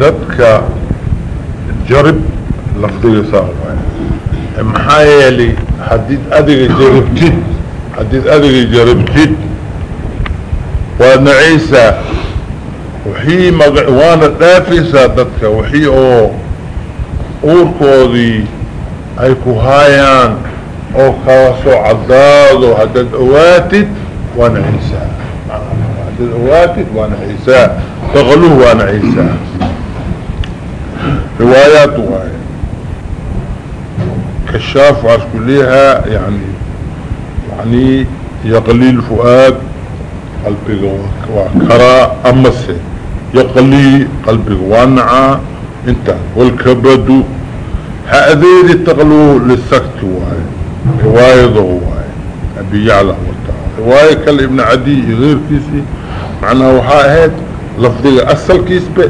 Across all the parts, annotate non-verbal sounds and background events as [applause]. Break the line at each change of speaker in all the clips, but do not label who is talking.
ذاتك جرب لفضيه صعب محايلي حديد أذيك جربتين حديد أذيك جربتين وأن عيسى وحي مقعوانة دافيسة ذاتك وحي أو أوركوذي أيكو هايان أو خاصو عزاز وحدد أواتد وأن عيسى. حدد أواتد وأن عيسى. تغلوه وأن عيسى. Riwaayaat waaye كشاف عسكليها يعني يعني يقلي الفؤاد قلبك وكرا أمسه يقلي قلبك وانعا إنت والكبد هذه تقلو للسكت واي. رواية ضواي أبي يعلى رواية كالابن عدي غير كيسي. معناها وحاهد لفظي أصل كيسبه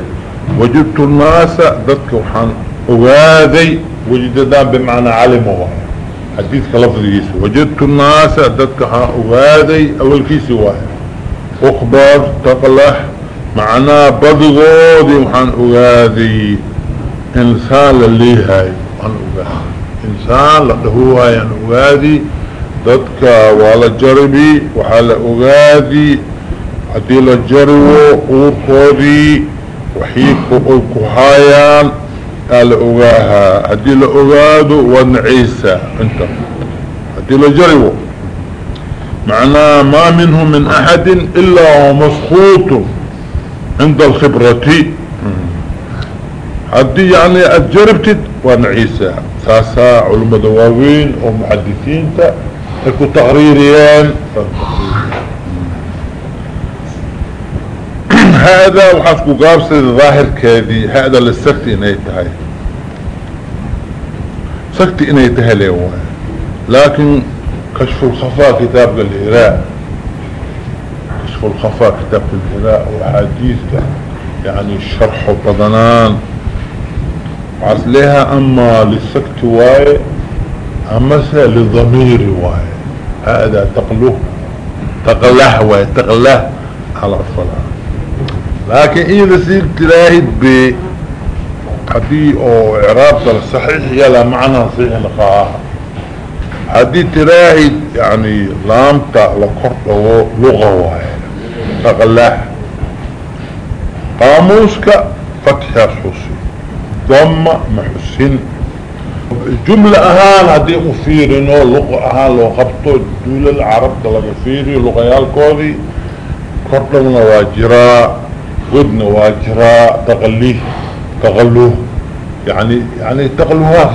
وجدت الناس ذاتك وحان أغاذي وجددان بمعنى علمه حديث لفظي وجدت الناس ذاتك وحان أغاذي أول كيسي واحد أخبار تقلح معناه بدغودي وحان أغاذي. إنسان اللي هاي وحان أغاذي. إنسان لهو هاي أن أغاذي ذاتك وعلى جربي وحال أغاذي. hadii la jariwo وحيكو قلكو هايان قال أوغاها. هدي لأوغادو وان عيسى. أنت. هدي لجريو معنى ما منه من أحد إلا ومسخوط عند الخبرة. هدي يعني اتجربتت ونعيسى ساسا علم دواوين ومحدثين تا اكو تغريريان هذا وحاسكو قابس الظاهر كذي هذا للسكت انه يتهي سكت يتهي ليه لكن كشف الخفاء كتاب الهراء كشف الخفاء كتاب الهراء وحديث يعني الشرح وبضنان وعسليها أما للسكت واي أما للضمير واي. هذا تقله تقله واي تقله على الصلاة. لكن إذا سيد تلاهد ب حدي أو إعراب صحيح يلا معنى صحيح لقاها حدي تلاهد يعني لامتا لقرطه لغة واحد. تقلح قاموسك فتح حسي ضم محسن جملة أهان هدي أفيرنو لغة أهان لو قبطو دول العرب دلق فيري لغيال كودي قرطنا واجراء ودنا واجراء تغليه تغلوه يعني يعني تغلوها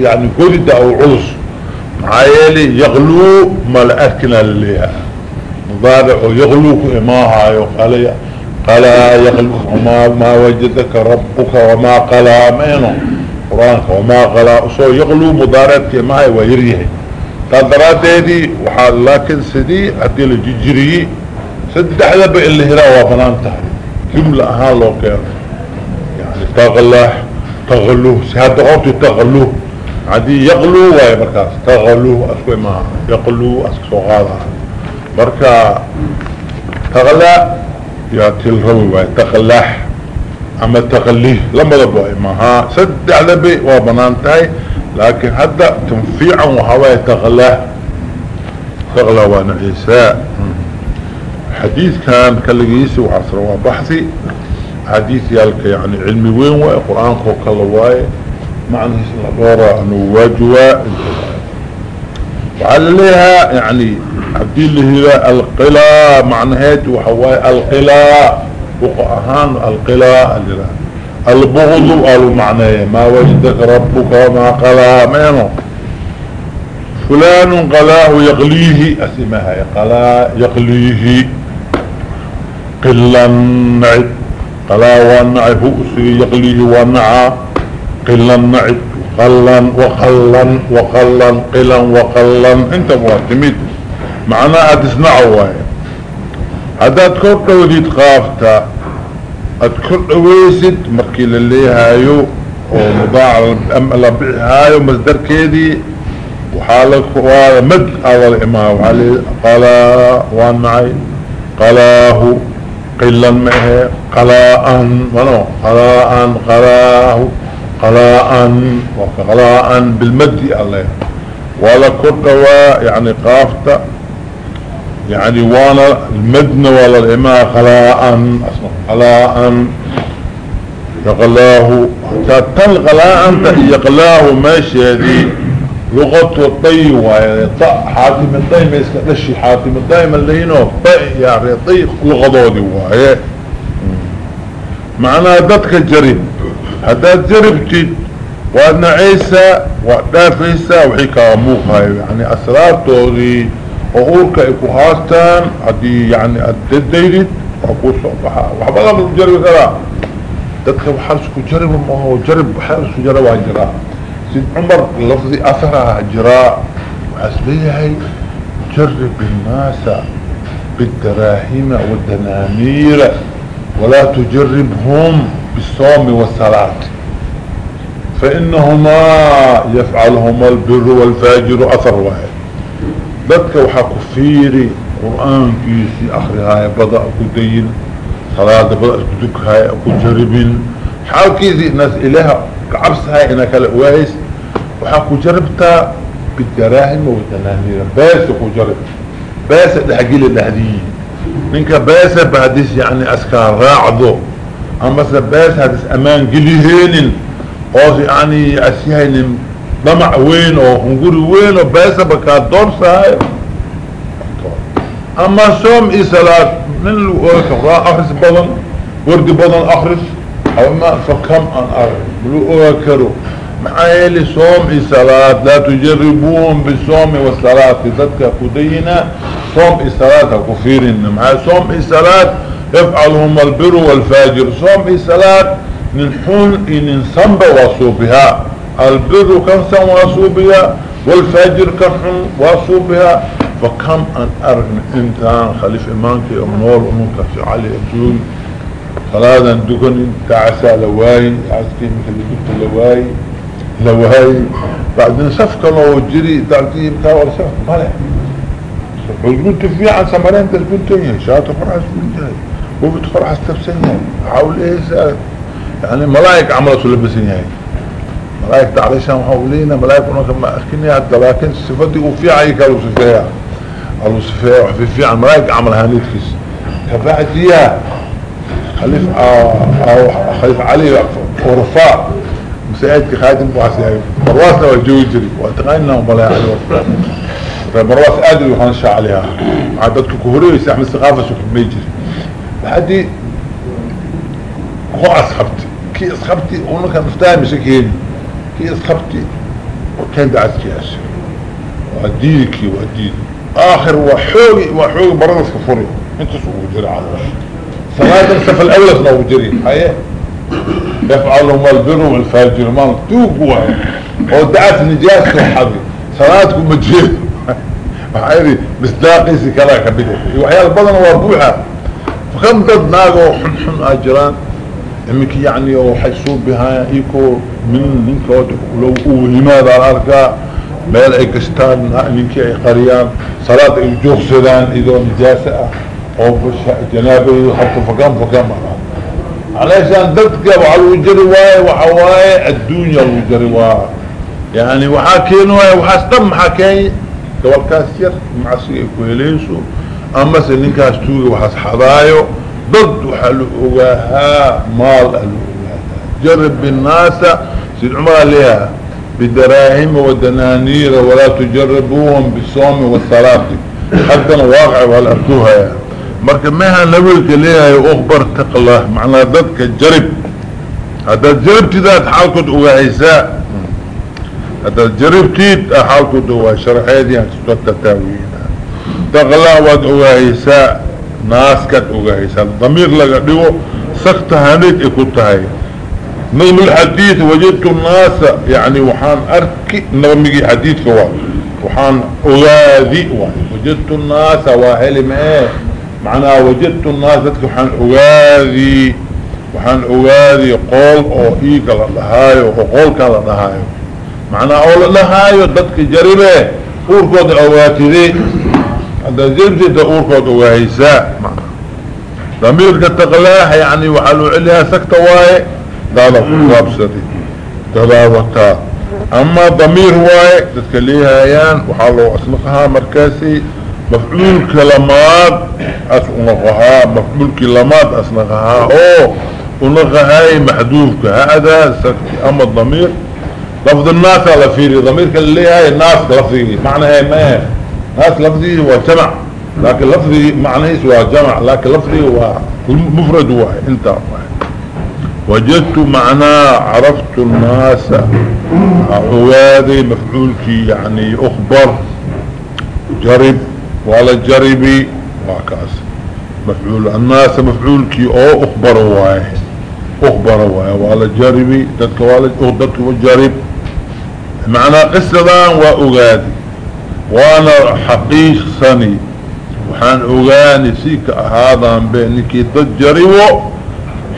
يعني قلد أو عرس. معايلي يغلو ما لأكنا لليها مضارع يغلوك إماها. يقال قال يغلو وما ما وجدك ربك وما قلا مينو قرآنك وما قلا سو يغلو مضارعك إماها ويريه. قدرات دي وحال لكن سدي أدي الججري سد حلبة اللي هنا وفنان تحري جملة أهان لو يعني تغلح تغلوه سهاد غوتي تغلوه. عادي يغلو واي مركز. تغلوه أسوي ما. يغلو أسكسو غاضا مركا تغلى يا تلرو واي تغلح. أما تغليه لما ضبوي ما. ها سد علبي وبنان تاي. لكن هذا تنفيعا وهواي تغلح. تغلى وأنا عيساء حديث كان كاللقيسي وعصر وبحثي. حديث يالك يعني علمي وين واي قرآن كوكال واي معنى الدورة أنه واجوا وعلى لها يعني عبدي اللي هي القلاء هيت وحواي القلاء وقعهان القلاء البغض قالوا ما وجدك ربك وما قلا. مينو فلان قلاه يغليه أسمها قلا يغليه. قلا نعد قلا ونعي هؤسي يغليه ونعى قلا نعد قلا وقلا وقلا قلا وقلا انت معتمد معناها تسمعوا هذا تكون ودي تخافتا اذكر اويسد مركي للي هايو ومضاع الابع هايو مصدر كيدي. وحالك وهذا مد أول إمام. وحالي قال وانعي قالاه قلا معه قلاء منو قلاء قلاه قلاء وقلاء بالمد الله ولا كرتوا يعني قافت يعني وأنا المدن ولا الإماء قلاء قلاء يغلاه تلغلاء يغلاه ماشي هذه لغة الطي وهي حاتم الطي ما يسكتلش حاتم ما اللي هنا طي يعني طي لغة دي وهي. معناها دتك الجريب هذا جربتي وأن عيسى وأداف عيسى وحيكا موقع يعني أسرار دي وقولك إكو هاستان هدي يعني الدديرد وأقول صبحا وحبا الله جرب كلا دتك بحرسكو جرب ما هو جرب بحرسكو جرب وجراء سيد عمر لفظي أثرها جراء وحسبيه جرب الناس بالدراهم والدنانير ولا تجربهم بالصوم والصلاة فإنهما يفعلهما البر والفاجر أثر واحد. بدك وحا كفيري قرآن كيسي أخري هاي بدأ كدين صلاة بدأ كدك هاي أكو جربين. حال كيسي ناس إليها كعبس هاي إنك الأوايس وحا كجربتا بالدراهم والدنانير باس كجرب. جرب باس الحقيل الهديين منك باس بعديس يعني أسكار راعدو. أما سباس هادس أمان قليهين أو يعني أسيهين ضمع وين أو هنقول وين أو باس بكا دور ساي أما سوم إي صلاة من الوقت أخرس بضن ورد بضن أخرس أو ما فكم أن أرى. بلو أكرو معايا صوم صلاة لا تجربوهم بالصوم والصلاة. ذاتك قدينا صوم صلاة كفيرين معايا صوم صلاة يفعلهم البر والفاجر. صوم صلاة ننحون إن نصنب وصوبها. البر كان سن وصوبها؟ والفاجر كان وصوبها؟ فكم أن أرغن إنتان خليف إمانك أمنور أمونك في علي أبجول صلاة دكن تعسى لواي عسكي مثل دكت لواي لواي بعدين صفقة لو جري تعطيه بتاور صفقة مالح وقلت في عن سمرين تلبنتين شاطر فرع سبنتين وبتفرع استفسنين حاول إيه سأل. يعني ملايك عملوا لبسين هاي ملايك تعريشهم حولينا ملايك ونكما اخكني هاد لكن صفتي وفي عيك قالوا صفيها وحفي في عن ملايك عمل هانيتكس كفاعت إياه. خليف أو خليف علي ورفاع مساعدك خادم وعسي مرواسنا والجو يجري واتغينا وملايك علي ورفاع فمرواس أدري وهنشا عليها. عددك كهوري يساحم الثقافة شوف ميجري لحدي هو أصحبتي كي أصحبتي وأنا كان مفتاهم مسكين كي أصحبتي وكان دعس كياس وأديكي وأديني آخر وحوغي وحوغي برنس كفوري انت سوء جري على الوش صلاة الصف الأول سنو جري يفعلهم البر والفاجر. مال توقوا ودعت نجاس وحبي صلاتكم مجهد وحيري [laughs] مصداقيسي كلا كبيري وحيال بدن وابوحة فكم ضد ناقو حن حن أجران. أمك يعني وحيسوب بها. إيكو من منك لو لماذا الاركا ميل أي كستان منك أي قريان. صلاة اي جوخ سدان اذو نجاسة. أو جنابه حتى فكم فكم علشان ضدك وعلى الوجرواي وحواي الدنيا الوجرواي يعني وحاكينوا وحاستم حكاي دول كاسير معسي كويليسو أما سننكاس توغي وحاس حضايو ضد وحلو اوغاها مال ألو جرب بالناس سيد عمر عليها بدراهم ودنانير ولا تجربوهم بالصوم والصلاة. حتى واقع والأركوها مركب مها نبيك ليها يأخبر تقله معنى ذاتك الجرب هذا الجرب تذات حالكت اوغاهيساء هذا جربتيد حالكو دوا شرحيدي يعني تتوتى تاوينا تغلا واد اوغايسا ناس كات اوغايسا ضمير لغا ديو سخت هانيت اكوتاي نظم الحديث وجدت الناس يعني وحان اركي نظمي حديث كوا وحان اوغاذي وجدت الناس واهلم إيه معناها وجدت الناس وحان اوغاذي وحان اوغاذي قول أو ايقا لدهايو وقول كان لدهايو معنى أولا لهايو ضدك جريبة أوركود أواتي هذا زبزي دا أوركود أواهيساء معنى ضمير كتقلاح يعني وحلو عليها سكتة واي دالا وابسدي تلاوتا أما ضمير واي تتكليها ايان وحلو اصنقها مركزي. مفعول كلمات اصنقها مفعول كلمات اصنقها أو ونقهاي محدوفك هذا سكتي أما الضمير. لفظ الناس على فيري. ضمير اللي هاي الناس لفظي معنى هاي ما ناس لفظي هو جمع. لكن لفظي معنى هو جمع. لكن لفظي هو مفرد واحد أنت. وجدت معناه عرفت الناس. عوادي مفعولك يعني أخبر. جرب. ولا جربي وكاس مفعول الناس مفعولك أو أخبر واحد أخبر واحد ولا جربي تدك ولا اخدك وجرب معنى قصة وأغادي. وأنا حقيق سني. وحان أغاني سيك هذا بأنك تجربوا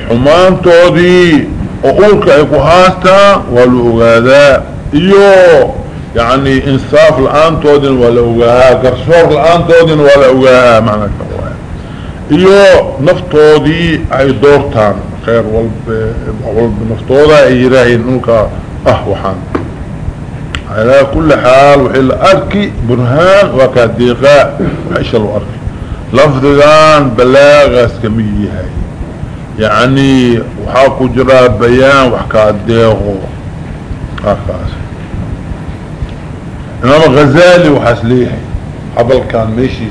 حمان تودي. وقولك إيكو هاستا. والأغادا ايو يعني إنصاف الآن تودن ولا أغاها قرصور الآن تودن ولا أغاها معنى كواه. إيو نفتودي أي دورتان خير والب نفتودا أي راهي نولك أه وحان. على كل حال وحيل أركي برهان وكاديقاء وحيش الأركي. لفظان بلاغ اسكمية هاي. يعني وحاكو جرى بيان وحكاديقو هكاس انما غزالي وحسليه حبل كان ميشي.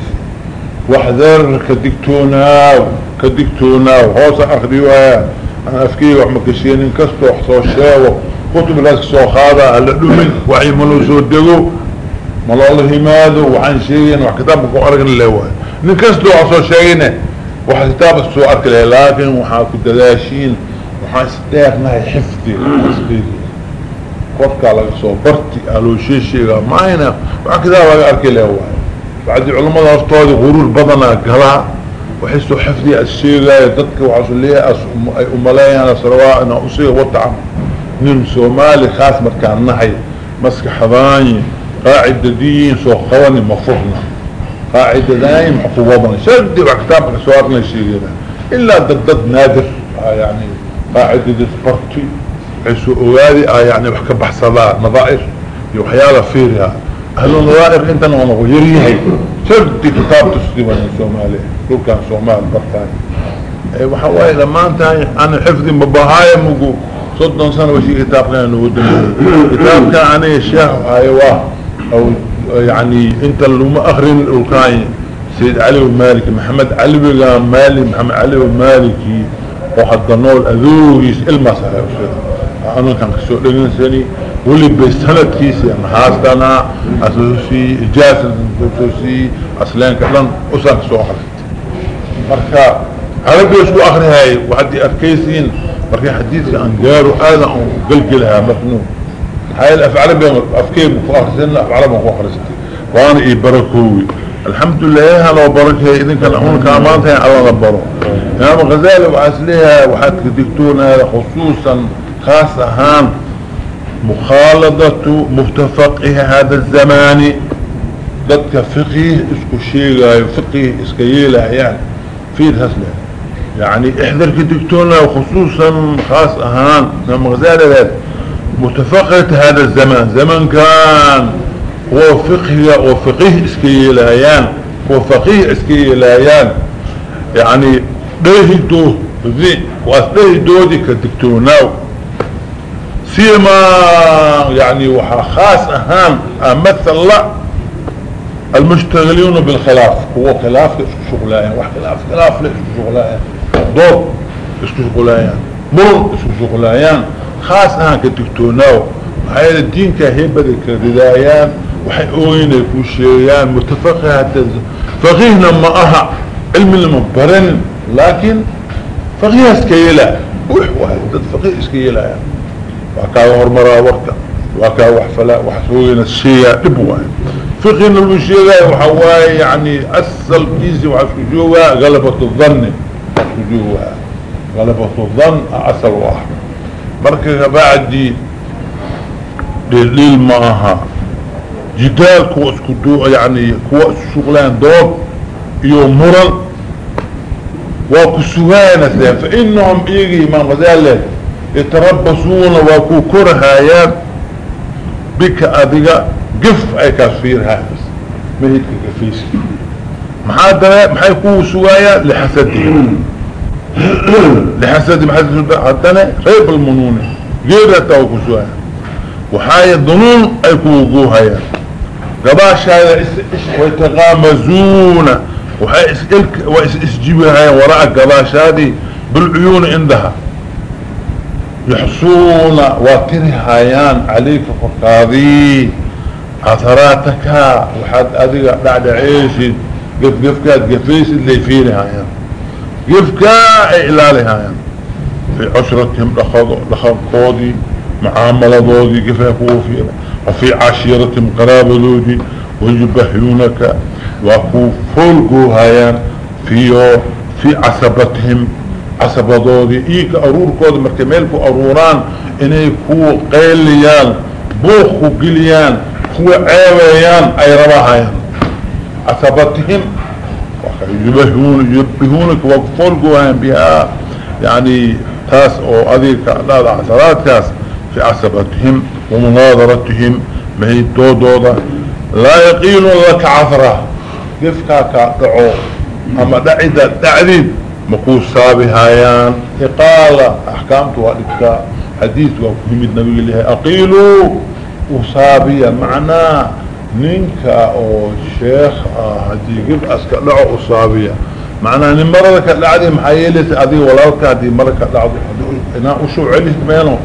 وحذر كدكتونا كدكتونا وحوص اخديوها أنا افكي وحمكشين انكستو وحصو الشاوة كتب لك سوخادا هلا دومين وحي ملو سودقو. ملو الله ماذا وعن شيئين وكتابك وارق الليوان نكستو عصو شيئين وحكتاب السوء له لكن وحاكو دلاشين. وحاستيقنا حفظي. حسبيلي قدك على سو برتي قالوا شيء شيء ما هنا. وكتاب ارك الليوان بعد علماء افتوادي غرور بدنا قلها وحسوا حفظي الشيء يددك وعصو ليه املايان سرواء أنا أصيغ وطعم. نم سومالي خاص مركان نحي. مسك حضاني قاعدة دين سو خواني مفرنا قاعدة دايم عقوبنا شد وكتابك سوارنا الشيء إلا ضد نادر. آه يعني قاعدة دي سبرتي عيسو اوالي آه يعني وحكا بحصلات نظائر. يوحيالا فيرها أهل النظائر إنت نغنغو يريهي. شد كتاب تسليما سومالي كل كان سومال برتاني. اي وحواي لما انت أنا حفظي مبهايا مقو. صدن سنة وشي كتابنا نودن كتاب كان عني الشيخ أيوه أو يعني إنت اللي ما أخرين الكاين سيد علي المالكي محمد علي بقى مالي محمد علي المالكي وحد النول اذوغيس المسا أنا كان كسو لغن سني. ولي بسنة كيسي اسوسي اجاسة اسوسي اصلين كلان اسان كسو اخرت مركا عربي أسكو اخري هاي؟ وعدي اركيسين مركي حديثي عن جارو هذا قلقلها مفنون هاي الأفعال بيهم افكير مفاخرسين أفعال مفاخرستي وأنا إي بركوي. الحمد لله لو بركة إذن كان هون كامانتها على غبره امام غزالي وعسليها وحد دكتورنا خصوصا خاصة هان. مخالطة متفقه هذا الزمان. ضدك فقه اسكو شيء فقه اسكيلة يعني في هسله يعني إحذر كدكتورنا وخصوصا خاص أهان نعم غزالة متفقة هذا الزمان زمن كان هو فقه وفقه اسكي لايان هو فقيه اسكي لايان يعني. ده دو ذي واسده دودي كدكتورناو سيما يعني وحا خاص اهام امثل الله المشتغلون بالخلاف. هو خلاف شغلائن وح خلاف شغلائن دور اسكو شغلائن مر اسكو شغلائن خاص اهان كدكتورناو هاي الدين كهيبة كردايان وحي اوين يكون شيئان متفقه فقيهنا ما أها علم المبرن لكن فقيه إسكيلا. وحوه فقيه إسكيلا يعني. وكا هرمرا وقتا وكا وحفلا وحسوين الشيء دبوا فقهنا المشيغة وحواي يعني أسل كيسي وحسوجوها غلبة الظن وحسوجوها غلبة الظن أسل واحد. مركز بعد دليل معها. جدال كوا اسكدو يعني كوا شغلان دور يو مرل وكسوانا فإنهم إيجي من غزالة يتربصون وكو كرهايان بك أدقى قف أي كافير هايس. ما هيك كفيس محادة محي كو سوايا لحسدهم لحسد محسد حدنا ريب المنونة غير تاو كسوايا وحاية الظنون أي كو وقوها قباش هذا ويتغامزون. وحي اسئلك واسجيبها وراء قباش هذه بالعيون عندها. يحصون واترهايان عليك فقاضي. عثراتك وحد أذيك بعد عيشي. قف قفكات قفيس اللي فينها يعني قفكا إعلالها يعني في عشرتهم لخذ قوضي معاملة ضودي قفا فيها وفي عشيرتهم قرابة ضودي ويبهيونك. وكو فولقو هايان. في عصبتهم عصبة ضودي إيك أرور كود مركميلكو أروران إني كو قيليان بوخو قليان كو عيويان أي رباهايان. عصبتهم يبهون يبهونك وفولقو هايان بها. يعني تاس أو أذيك لا عصبات تاس في عصبتهم ومناظرتهم. ما هي دودوضة لا يقين لك عثرة قفكا كدعو أما دعيدة دعديد. مكوس سابي هايان اقالة احكامته وقتك حديث وكلمة نبي الله. اقيلوا وصابية معناه نينكا أو شيخ هدي قف اسكا دعو وصابية معناه نمرة كالعدي محيلت أدي ولوك أدي مرة كالعدي إنا أشو عليت مينو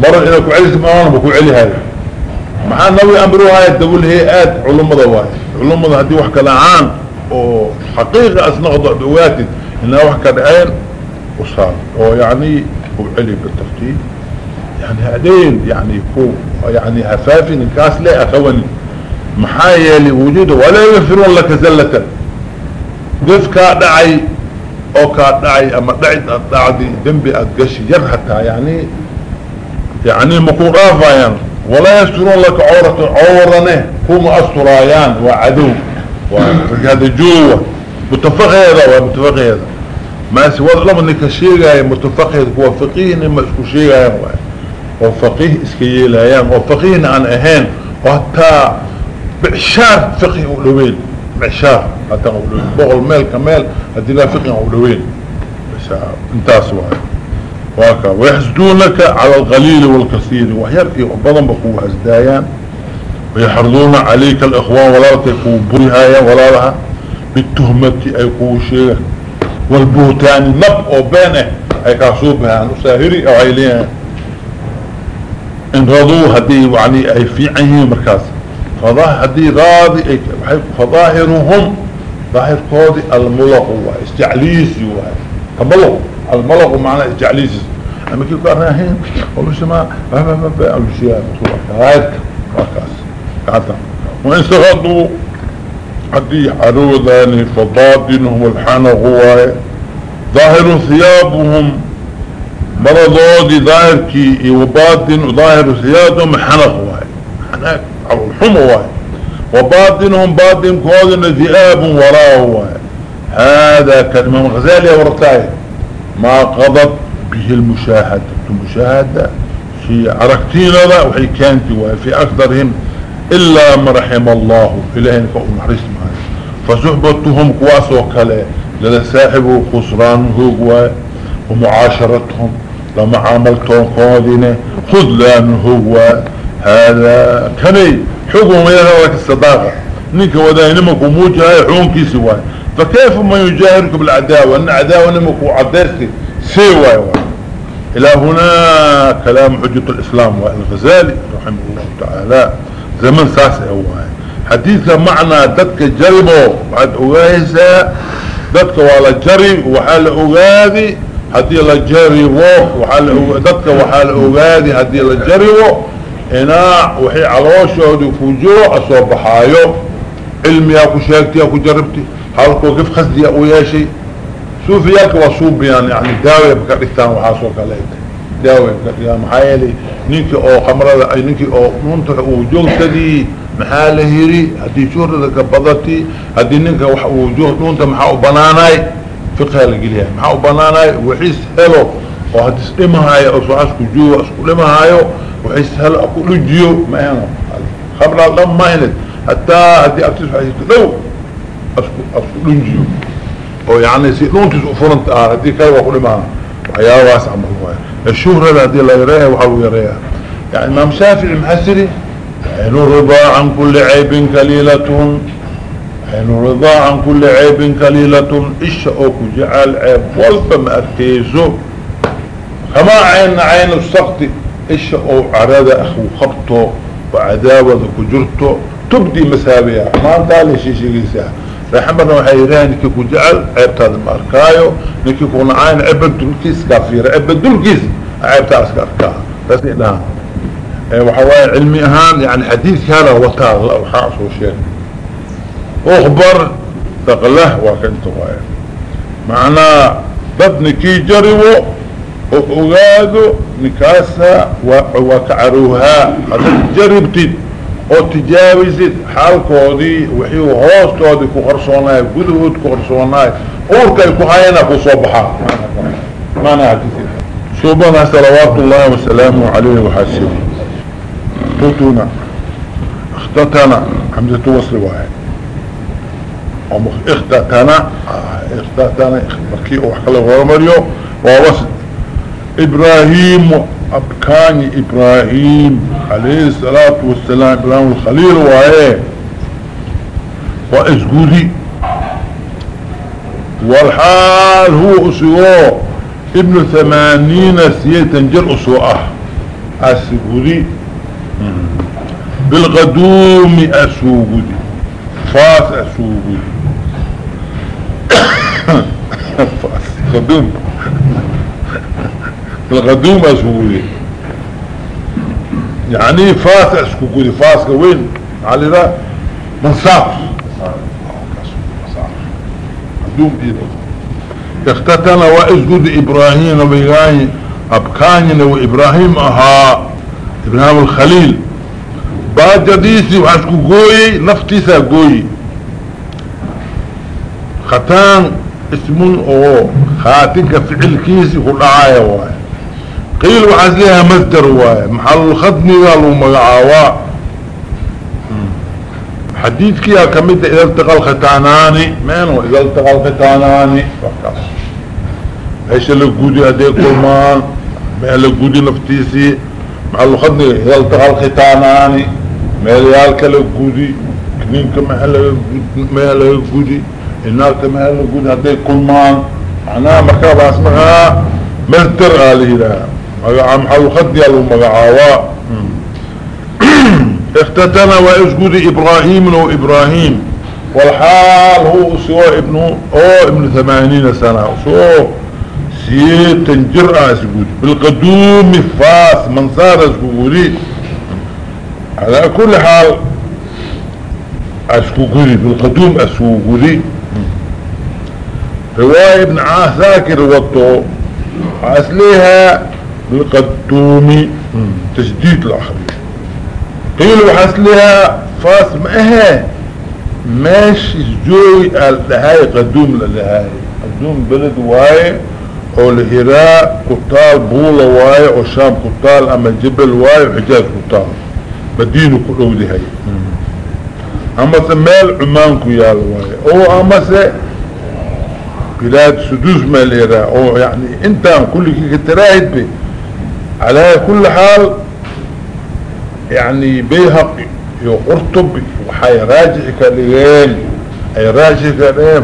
مرة إنا كو عليت مينو بكو علي هاي. maxaa nabi amruhaa dawul hay-aad culummada waay culummada haddii wax kala caan oo xaqiiqa as إنه وحكا دعين وصار. ويعني وعلي بالتفتيح يعني هادين يعني يكون يعني, يعني هفافي نكاس لي أثواني محايا لوجوده ولا يغفرون لك زلة قف كادعي أو كادعي أما دعيت أطاعدي دنبي أدقشي جرحتا يعني يعني مقرافا يعني. ولا يسترون لك عورة عورانه كوم أسترايان وعدو. وعدو جوه متفق هذا ومتفق هذا ما سوى لما انك الشيء متفق هذا هو فقيه انما اسكو شيء هو فقيه اسكي لايان هو فقيه عن أهان. وحتى بعشار فقه أولوين. بعشار حتى أولوين. بغل مال كمال هدي لا فقه أولوين. بس انتاسوا واكا ويحسدونك على القليل والكثير. وحيركي وبضن بقوة ازدايان ويحرضون عليك الإخوان ولا تكو برهايا ولا لها. بالتهمة اي قوة شيء والبهتان نب أو بينه اي كاسوبها نساهري أو عيليها ان رضوا هدي يعني اي في عينه مركز فظاهر هدي راضي اي فظاهرهم ظاهر قاضي الملق هو استعليسي هو الملق معنى استعليسي اما كيف قرناهين ولو سما بابا بابا أو شيء هايك وكاس كعتا وان سغضوا هدي عروضاني فضادنهم الحنق هو ظاهر ثيابهم مرضودي ظاهر كي وباطن ظاهر ثيابهم حنق هو حنق على الحمى هو وباطنهم باطن كودن ذئاب وراه هو هذا كلمة غزالي ورطاي ما قضت به المشاهدة. المشاهدة في عركتين لا وحي كانت وفي أكثرهم إلا ما رحم الله. إلهي فأم حريص معي فصحبتهم كواس وكاله للساحب خسرانه هو ومعاشرتهم. لما عاملتهم قادنا خذلانه هو. هذا كني حكم إلى لك الصداقة. نيك ودائنمك وموجهة حونكي سواي. فكيف ما يجاهرك بالعداوة؟ أن عداوة نمك وعداستي سواي. إلى هنا كلام حجة الإسلام والغزالي رحمه الله تعالى. زمن ساسي هو. حديث معنى ددك جربه بعد اوغايسا ددك ولا جري وحال اوغادي هدي لا جربه وحال ددك وحال اوغادي هدي لا جربه هنا وحي علوشود فوجو اصوب حايو علمي اكو شاكتي اكو جربتي. هالكو قف خسدي أو ياشي سوفيالك وصوب يعني يعني داوية بكاريستان وحاسوك عليك. داوية بكاريستان محايلي نينكي أو خمرة أي نينكي أو نونتح وجوغتدي محالة هيري هدي شهر ذاك بضتي هدي نينكي وجوه نونتا محاو بناناي فقه لقليها محاو بنانا وحيس هلو. وهدس لمهاي أو سعاسكو جو اسكو لمهايو وحيس هلو اكو لجيو ما هنا. خبر الله ما هنا حتى هدي اكتس حيث لو. اسكو اسكو لجيو أو يعني سيئلون تسو فرنت آه هدي كاي وقو لمها وحياة واسع مهوها الشهرة هدي الله يريها وحاو يريها. يعني إمام شافعي محسري عين الرضا عن كل عيب كليلة عين الرضا عن كل عيب كليلة إيش أوكو جعل عيب؟ والبا ما أكتيزو كما عين عين السقط إيش أو عراد أخو خبطه وعداوة كجرته تبدي مسابيع ما انتالي شي شي رحمنا وحيران كيكو جعل عيب تاد ماركايو نكيكو نعين عيب دولكيس كافير عيب دولكيس عيب تاس كاركا بس إنها وحواي علمي اهان يعني حديث هذا وطال وحاصل شيء اخبر تقله وكنت غاية معنى ضد نكي جروا وقادوا نكاسا وكعروها هذا أو تجاوزت حالكودي وحيو هوستودي كقرصوناي قدهود كقرصوناي اوركا كهاينا كصبحا معنى حديث صوبنا صلوات الله وسلامه عليه وحسنه قلتنا اختتنا حمزة وصل واحد اختتنا اختتنا اختبكي وحكال غرمريو ووصل إبراهيم ابكاني إبراهيم عليه الصلاة والسلام إبراهيم الخليل وهي واسقودي والحال هو أسوه. ابن ثمانين سيتنجر أسوه. اسقودي بالقدوم أسوقدي فاس أسوقدي [coughs] فاس. قدوم بالقدوم أسوقدي يعني فاس أسوقدي فاس وين؟ علي ذا منصاف قدوم إذا اختتن واسجد إبراهيم وإبراهيم أبكاني وإبراهيم أها إبراهيم الخليل. باجديسي وحاسكو قوي؟ نفتيسا قوي. ختان اسم أو خاتنك فعل كيسي كل عاية واي قيل وحاس لها مصدر واي محل الخدني قالوا مقعاوا حديث كيا كمية إذا التقى الختاناني. مانو إذا التقى الختاناني. وكاس إيش اللي قودي هديك كلمان ما اللي قودي نفتيسي؟ محل الخدني إذا التقى الختاناني. meelyaalka la gudi ninka meel laga gudi inaagta meel la gudi hadday kulmaan macnaha markaabaas magaa masder aa la maxalkhadi aa lagu magacaabaa اختتنا واسجد إبراهيم وابراهيم والحال هو سوى ابن أو ابن ثمانين سنة. سوى سيتا جرأة اسجد بالقدوم فاس من صار اسجد على كل حال اسكوكري بالقدوم اسكوكري رواية ابن عاساكر وطو اصليها بالقدوم. تجديد الآخرين. قيل وحصلها فاس ماها ماشي جوي لهاي قدوم لهاي. قدوم بلد واي أو الهراء قطال بولة واي أو شام قطال أما جبل واي وحجاز قطال مدينة كله دي هاي. أما سمال عمانكو يا الواي أو أما سي بلاد سدوس ماليرا. أو يعني انت كل كتراهد بي. على كل حال يعني بيهق يو قرطب وحي راجع كاليين أي راجع كاليين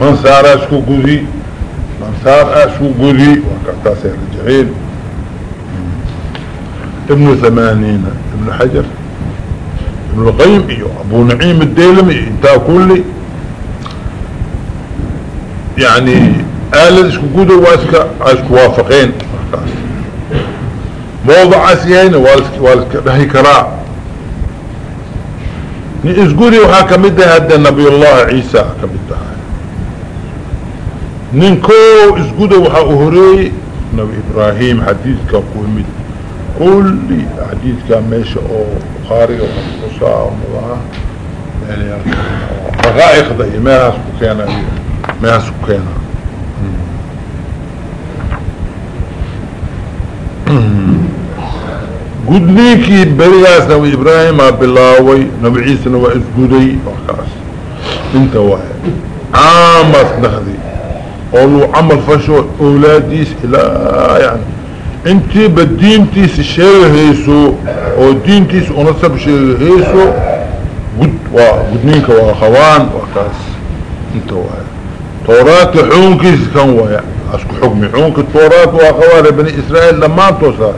من صار اسكو قذي من صار اسكو قذي وكتا سير الجحيل ابن ثمانين ابن حجر ابن القيم إيو أبو نعيم الديلمي إنتا كل يعني آلة اسكو قودة واسكا اسكو وافقين. موضع عسيين والكرهي كراء نسقولي وحاكمده هذا النبي الله عيسى كمدة ننكو إسقوده وحاكمده نبي إبراهيم حديث كقومد قل لي حديث كميش أو خارج وحقصة ومضاعة يعني رقائق ضي ما هسكو كان ما هسكو كان mm قدنيكي برياس نبي إبراهيم بلاوي نبي عيسى نبي إسقودي وكاس انت واحد. عامس نخذي قولوا عمل فشو أولاديس إلى يعني. انت بدينتيس الشيء هيسو أو دينتيس ونصب شيء هيسو. قد وقدنينك وأخوان وكاس انت واحد. توراة حونكيس كان واحد. اسكو حكمي. حونك التوراة واخوان بني إسرائيل لما توصى.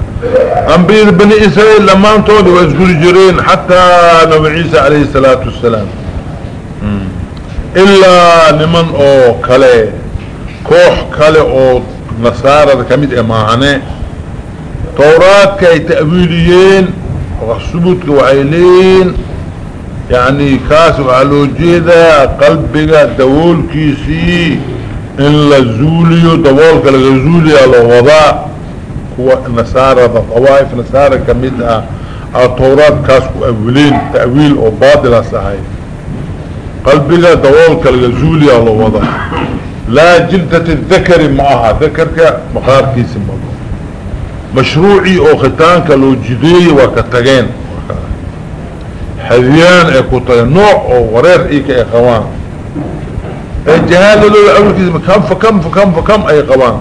انبير بني إسرائيل لما توصى واسكول جرين حتى نبي عيسى عليه الصلاة والسلام. إلا لمن أو كالي كوح كالي أو نصارى كميد امانه توراة كي تأويليين وصبوتك وعيلين يعني كاس وعلو جيدا قلبك دول كيسي إن لزوليو دولك لغزولي على وضاء هو نصارى طوائف نصارى كميدها التوراة كاس وأولين تأويل أو باطل صحيح. قلبك دولك لغزولي على وضاء لا جلدة الذكر معها. ذكرك مقار كيسي مضى مشروعي أو ختانك لو جدي وكتغين. حذيان كتغين نوع أو غرير إيك اي قوان الجهال لو اول كيس كم فكم فكم فكم أي قوان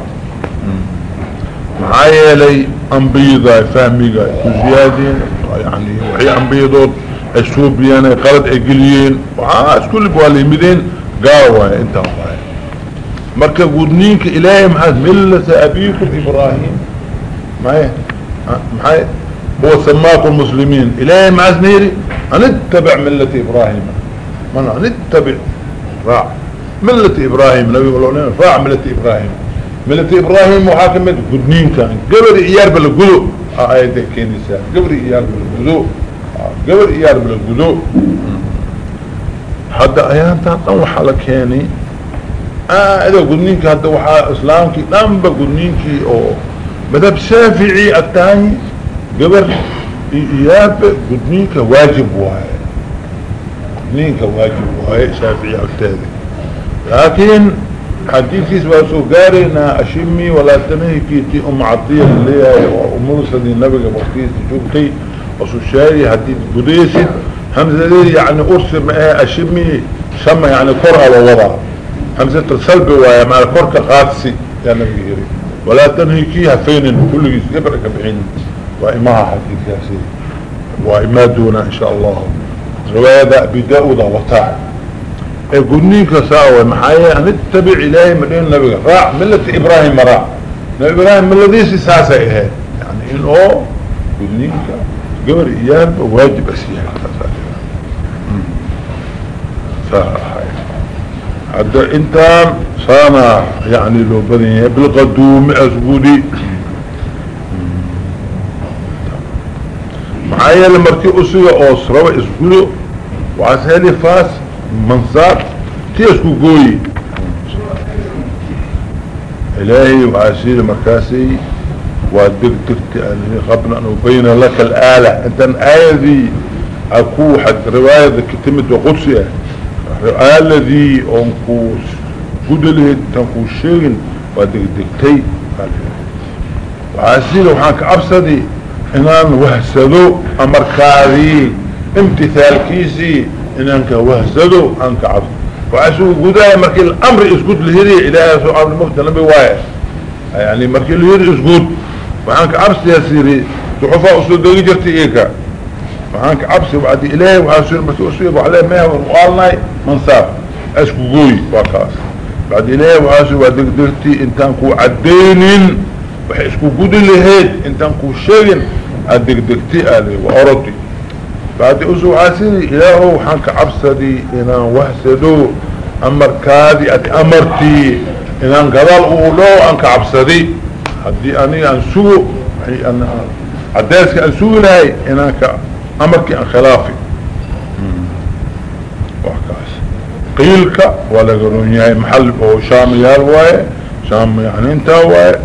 معايا لي انبيضا فهميقا كزيادين يعني وحي انبيضوت السوبيان قلد إقليين وعاس كل بوالي مدين قاوة أنت وضعي مركا قدنينك إلهي محاد ملة ابيكم إبراهيم. معايا؟ معايا؟ هو سماكم المسلمين. إلهي مع زنيري هنتبع ملة إبراهيم. من هنتبع. راع ملة إبراهيم نبي الله راع ملة إبراهيم. ملة إبراهيم محاكمة قدنين كان. قبل إيار بالقلو آية كينيسان قبل إيار بالقلو قبل إيار بالقلو حتى أيام تنطوح حالك يعني آه إذا قدنينك هذا وحا إسلامك نمبا قدنينك أو مذهب شافعي الثاني قبل إياب قدنيك واجب وهي قدنيك واجب وهي شافعي الثاني لكن حديثي سواسو قارنا أشمي ولا تنهي تي أم عطية اللي هي ومرسل النبي بقيت جوبتي وسوشاري حديث قديسي همزة دي يعني أرسم أشمي سمى يعني كرة ووضع. همزة السلب وهي مع الكرة قادسي يا نبي هيري ولا تنهيكيها فين كل جيس قبرك بعين. وإماها حديث سيدي. وإما دون إن شاء الله. رواية أبي داود وطاع قلنيك ساوى محايا أن اتبع إلهي مدين النبي راع ملة إبراهيم راع نبي إبراهيم الذي ساسا إيهي يعني إنه قلنيك قبر إياب واجب فهاي حتى إنت صانا يعني لو بدنيا بالقدوم أسبودي. معايا لمركي أسوية اسرة أسبودي. وعسالي فاس منصار تيسكو قوي إلهي وعسير مركاسي ودكتك قبل أن ابين لك الآلة. أنت الآية ذي اكو حد رواية كتمت وقدسية. الذي انكو قدله تنكو الشيغن ودكتكتي وعسيل وحانك أبسدي إنان وهسدو أمركاري امتثال كيسي. إنانك وهسدو أنك عبد. وعسو قدايا مركي الأمر اسقود لهيري إلهي سؤال المفتى نبي وايا يعني مركي لهيري اسقود وحانك أبسي يا سيري. تحفا أسود دوغي جرتي إيكا. وحانك عبسي وعدي إلهي وعسير بتوصيب وعليه ميه وقالناي منصاب أسكو قوي وكاس بعد إلهي وعسير وعدك درتي انتان كو عدينين. وحي إسكو قود لهيد. انتان كو شيئن عدك درتي آلي وأرضي بعد أسو عسير إلهي وحانك عبسدي إنان وحسدو. أمر كادي أت أمرتي. إنان قضال أولو أنك عبسدي هدي أني أنسو أن عداسك أنسو لهي إنانك أمرك عن خلافي. وحكاس قيلك ولا قرون ياي محل أو شام يال واي شام يعني انت واي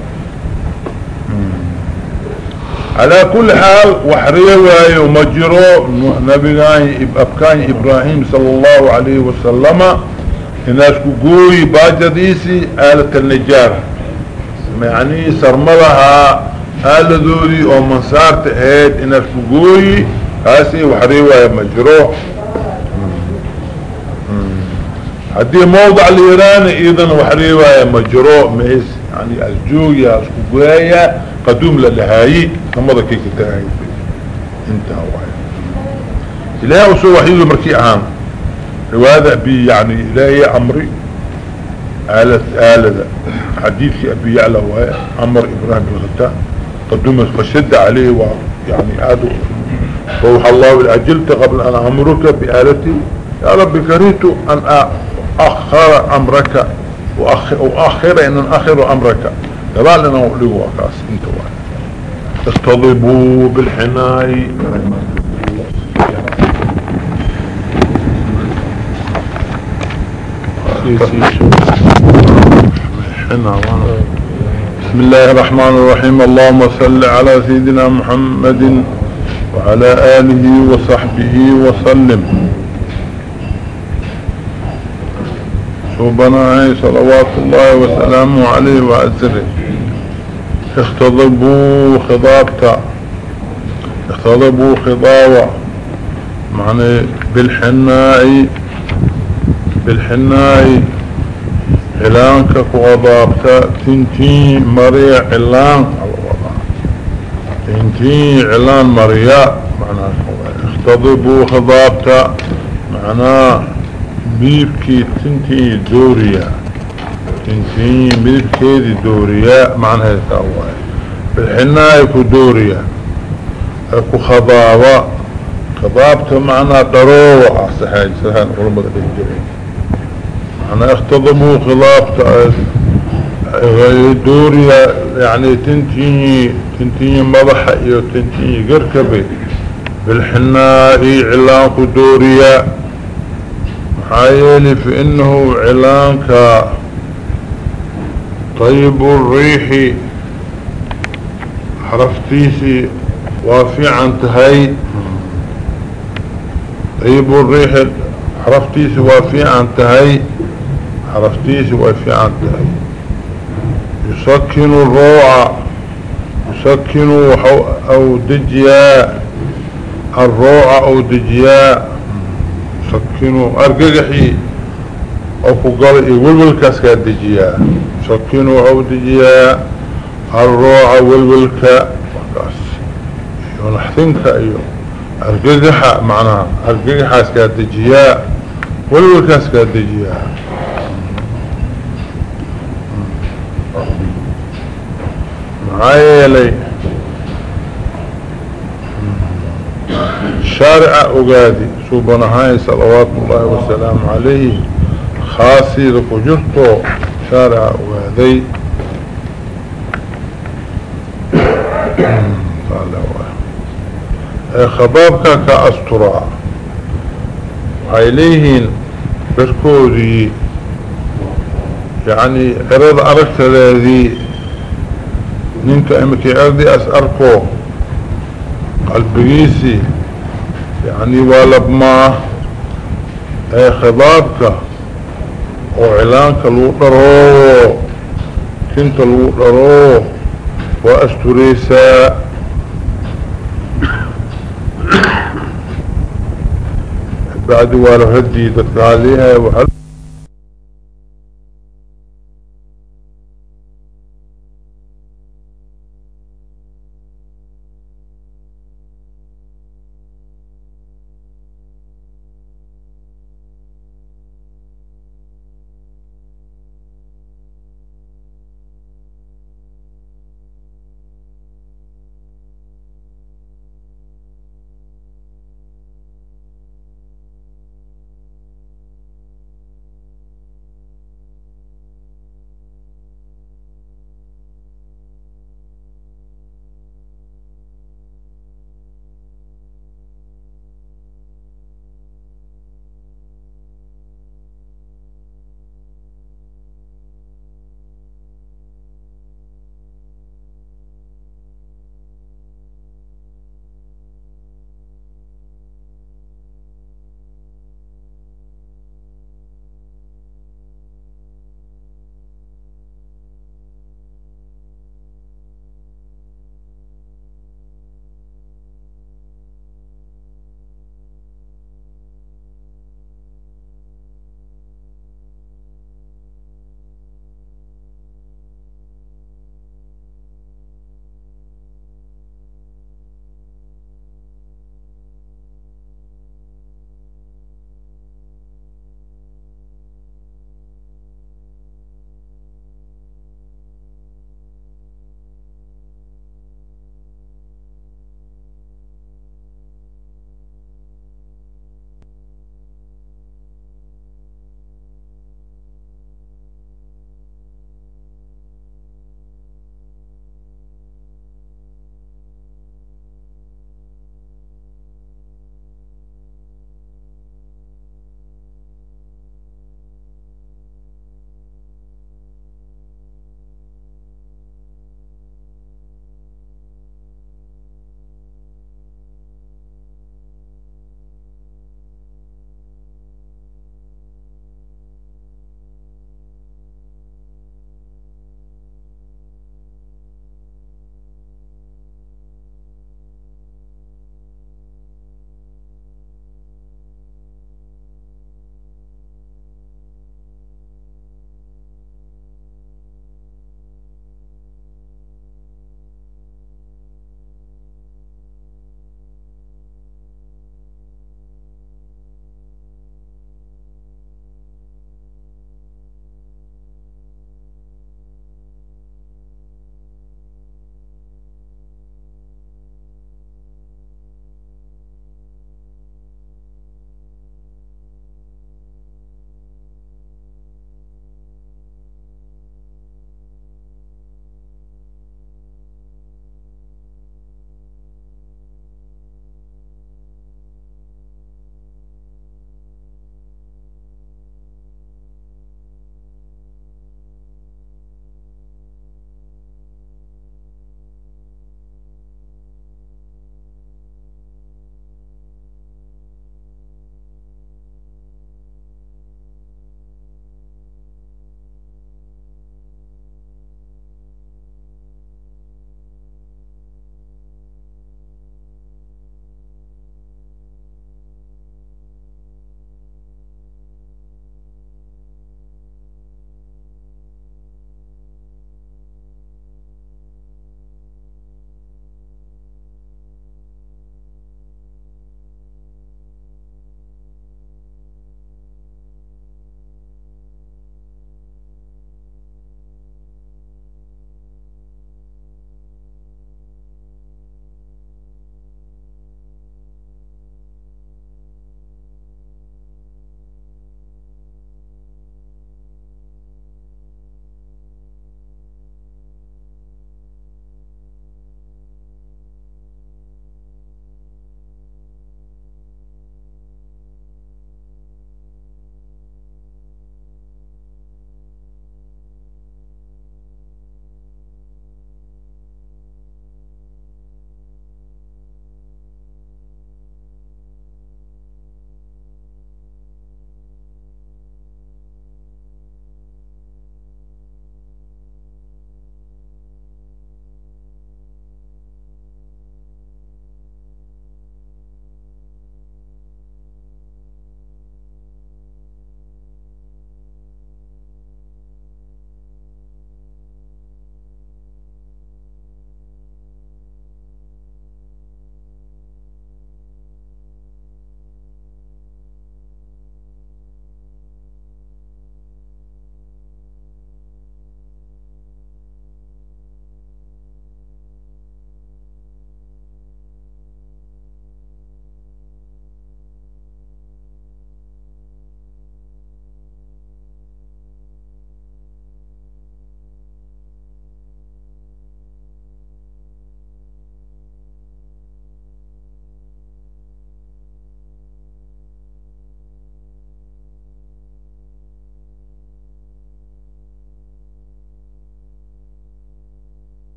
على كل حال وحرية واي ومجرو نبينا أبكان إبراهيم صلى الله عليه وسلم الناس كقوي باجديسي آلة النجار يعني سرملها آلة ذوري أو منصارت اهيد انك تقوي هاسي وحريوة مجروح هدي موضع الايراني أيضا وحريوة مجروح ميس. يعني الجوية اسكوية قدوم للهاي. نمضى كي كتاهي انتهى واحد إلهي وسوى وحيد مركي أهم رواية أبي يعني إلهي أمري آلة آلة حديث أبي يعلى وهي أمر إبراهيم الغتاء قدوم فشد عليه ويعني آدو. فوح الله أجلت قبل أن أمرك بآلتي. يا ربي كريت أن أخر أمرك. وأخر إن أخر أمرك. لبعا لنا أقلقوا أكاس انت واحد. استضبوا بالحناي. بسم الله الرحمن الرحيم. اللهم صل على سيدنا محمد وعلى آله وصحبه وسلم. صوبنا صلوات الله وسلامه عليه وعزره اختضبوا خضابتا اختضبوا خضاوة معنى بالحناء بالحناء. علانك كغضابتا تنتي مريع علان تنتي علان مريع. معنى اختضبوا خضابتا معنى بيبكي تنتي دوريا تنتي بيبكي دوريا. معنى هذا هو بالحناء كو دوريا. كو خضابة. خضابتا معنى ضروة احسن حاجة سهل علماء الجرين أنا اختضموا خلاف دوريا يعني تنتيني مضحة ايو تنتيني قركبي بالحناء علانك دوريا. في إنه علانك طيب الريح حرفتيسي وافي عن تهي. طيب الريح حرفتيسي وافي عن تهي. عرفتيش وفي عنده يسكن الروع يسكن أو دجياء. الروع أو دجياء. يسكنوا ارققحي أو كقال والولكاس دجياء يسكنوا أو دجياء الروع والولكا وكاس ونحثنك إيو ارققحا معناها ارققحا سكادجياء والولكاس دجياء عيلي شارع أقادي سوبنا هاي صلوات الله والسلام عليه. خاصي لكجرته شارع أقادي خبابك كأستراء عيليهن بركودي يعني عرض أركت الذي نينك امكي اردي أسأركو. قلبيسي يعني والب ما أي خضابك وعلانك الوطرو كنت الوطرو وأستريسا. بعد والو هدي دتك عليها وحل.